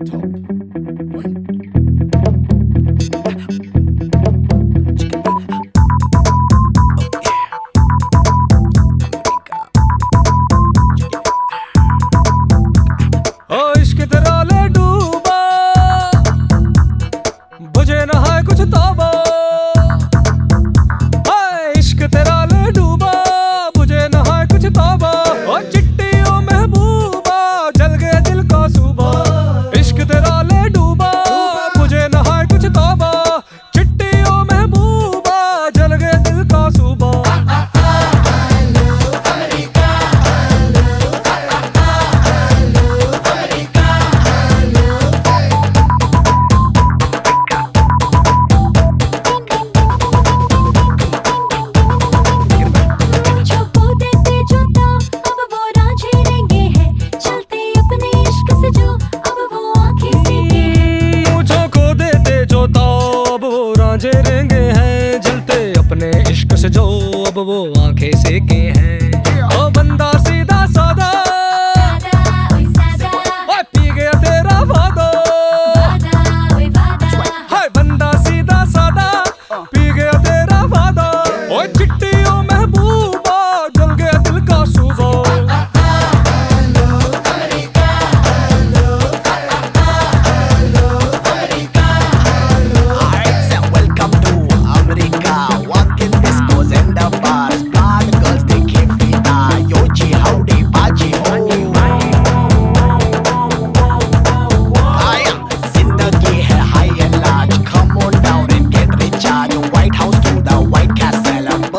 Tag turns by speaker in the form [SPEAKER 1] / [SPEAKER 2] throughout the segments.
[SPEAKER 1] the top.
[SPEAKER 2] अब वो आँखें सेके हैं।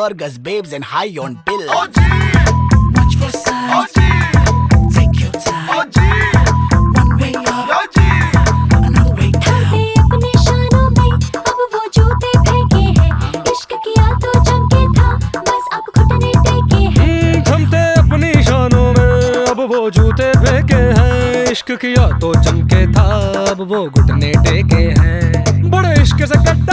[SPEAKER 1] Burgers, babes, and high on bill. Watch for signs. Take your time. One way up, another way down.
[SPEAKER 2] अपने शानों में अब वो जूते फेंके हैं इश्क किया तो जम के था बस अब घुटने टेके हैं
[SPEAKER 3] अपनी शानों में अब वो जूते फेंके हैं इश्क किया तो चमके था अब वो घुटने टेके हैं बड़े इश्क से खोदा